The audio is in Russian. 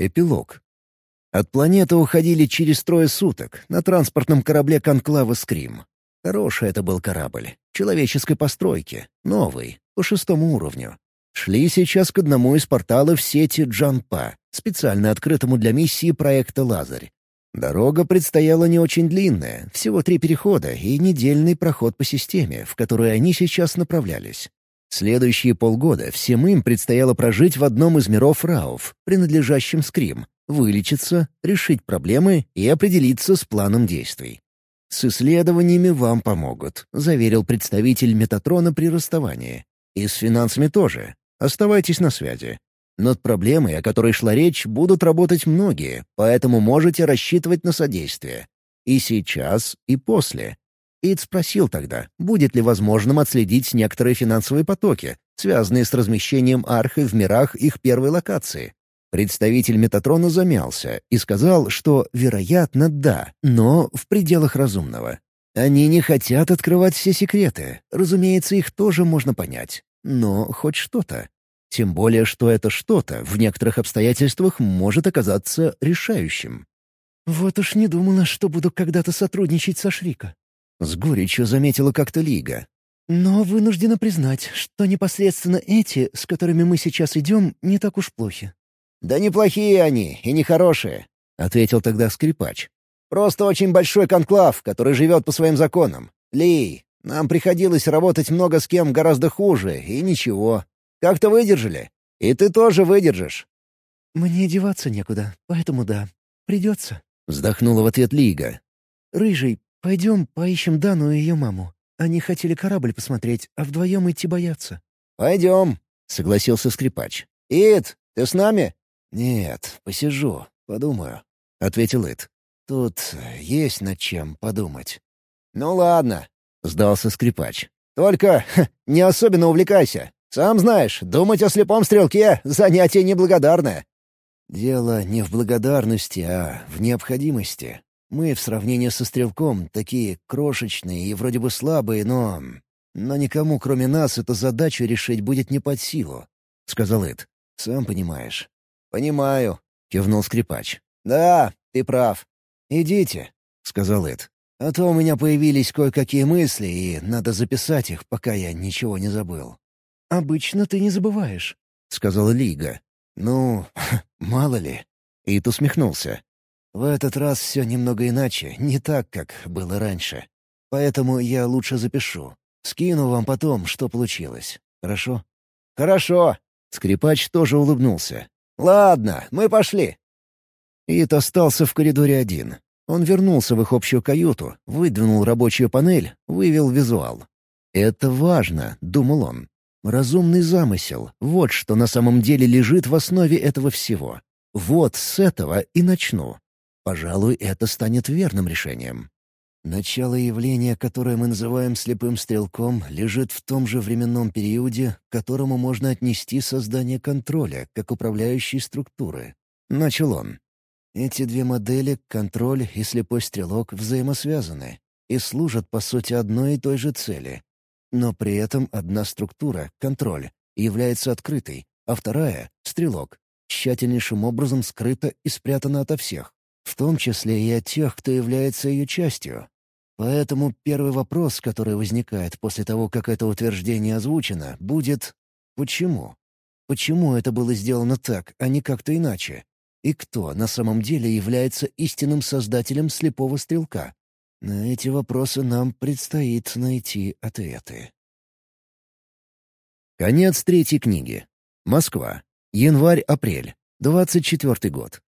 Эпилог. От планеты уходили через трое суток на транспортном корабле конклава «Скрим». Хороший это был корабль, человеческой постройки, новый, по шестому уровню. Шли сейчас к одному из порталов сети Джанпа, специально открытому для миссии проекта «Лазарь». Дорога предстояла не очень длинная, всего три перехода и недельный проход по системе, в которую они сейчас направлялись. Следующие полгода всем им предстояло прожить в одном из миров Рауф, принадлежащем Скрим, вылечиться, решить проблемы и определиться с планом действий. «С исследованиями вам помогут», — заверил представитель Метатрона при расставании. «И с финансами тоже. Оставайтесь на связи. Над проблемой, о которой шла речь, будут работать многие, поэтому можете рассчитывать на содействие. И сейчас, и после. Ид спросил тогда, будет ли возможным отследить некоторые финансовые потоки, связанные с размещением архи в мирах их первой локации. Представитель Метатрона замялся и сказал, что, вероятно, да, но в пределах разумного. Они не хотят открывать все секреты. Разумеется, их тоже можно понять. Но хоть что-то. Тем более, что это что-то в некоторых обстоятельствах может оказаться решающим. «Вот уж не думала, что буду когда-то сотрудничать со Шрика», с горечью заметила как-то Лига. «Но вынуждена признать, что непосредственно эти, с которыми мы сейчас идем, не так уж плохи». «Да неплохие они и нехорошие», — ответил тогда скрипач. «Просто очень большой конклав, который живет по своим законам. Ли, нам приходилось работать много с кем гораздо хуже, и ничего. Как-то выдержали. И ты тоже выдержишь». «Мне деваться некуда, поэтому да, придется», — вздохнула в ответ Лига. «Рыжий, «Пойдем поищем Дану и ее маму. Они хотели корабль посмотреть, а вдвоем идти боятся». «Пойдем», — согласился скрипач. «Ид, ты с нами?» «Нет, посижу, подумаю», — ответил Ид. «Тут есть над чем подумать». «Ну ладно», — сдался скрипач. «Только ха, не особенно увлекайся. Сам знаешь, думать о слепом стрелке — занятие неблагодарное». «Дело не в благодарности, а в необходимости. Мы в сравнении со стрелком такие крошечные и вроде бы слабые, но... Но никому, кроме нас, эту задачу решить будет не под силу», — сказал Эд. «Сам понимаешь». «Понимаю», — кивнул скрипач. «Да, ты прав». «Идите», — сказал Эд. «А то у меня появились кое-какие мысли, и надо записать их, пока я ничего не забыл». «Обычно ты не забываешь», — сказала Лига. «Ну, мало ли». Ит усмехнулся. В этот раз все немного иначе, не так, как было раньше. Поэтому я лучше запишу. Скину вам потом, что получилось. Хорошо? Хорошо. Скрипач тоже улыбнулся. Ладно, мы пошли. Ит остался в коридоре один. Он вернулся в их общую каюту, выдвинул рабочую панель, вывел визуал. «Это важно», — думал он. «Разумный замысел — вот что на самом деле лежит в основе этого всего. Вот с этого и начну. Пожалуй, это станет верным решением. Начало явления, которое мы называем слепым стрелком, лежит в том же временном периоде, к которому можно отнести создание контроля как управляющей структуры. Начал он. Эти две модели, контроль и слепой стрелок, взаимосвязаны и служат, по сути, одной и той же цели. Но при этом одна структура, контроль, является открытой, а вторая — стрелок, тщательнейшим образом скрыта и спрятана ото всех в том числе и от тех, кто является ее частью. Поэтому первый вопрос, который возникает после того, как это утверждение озвучено, будет «почему?». Почему это было сделано так, а не как-то иначе? И кто на самом деле является истинным создателем слепого стрелка? На эти вопросы нам предстоит найти ответы. Конец третьей книги. Москва. Январь-апрель. 24 год.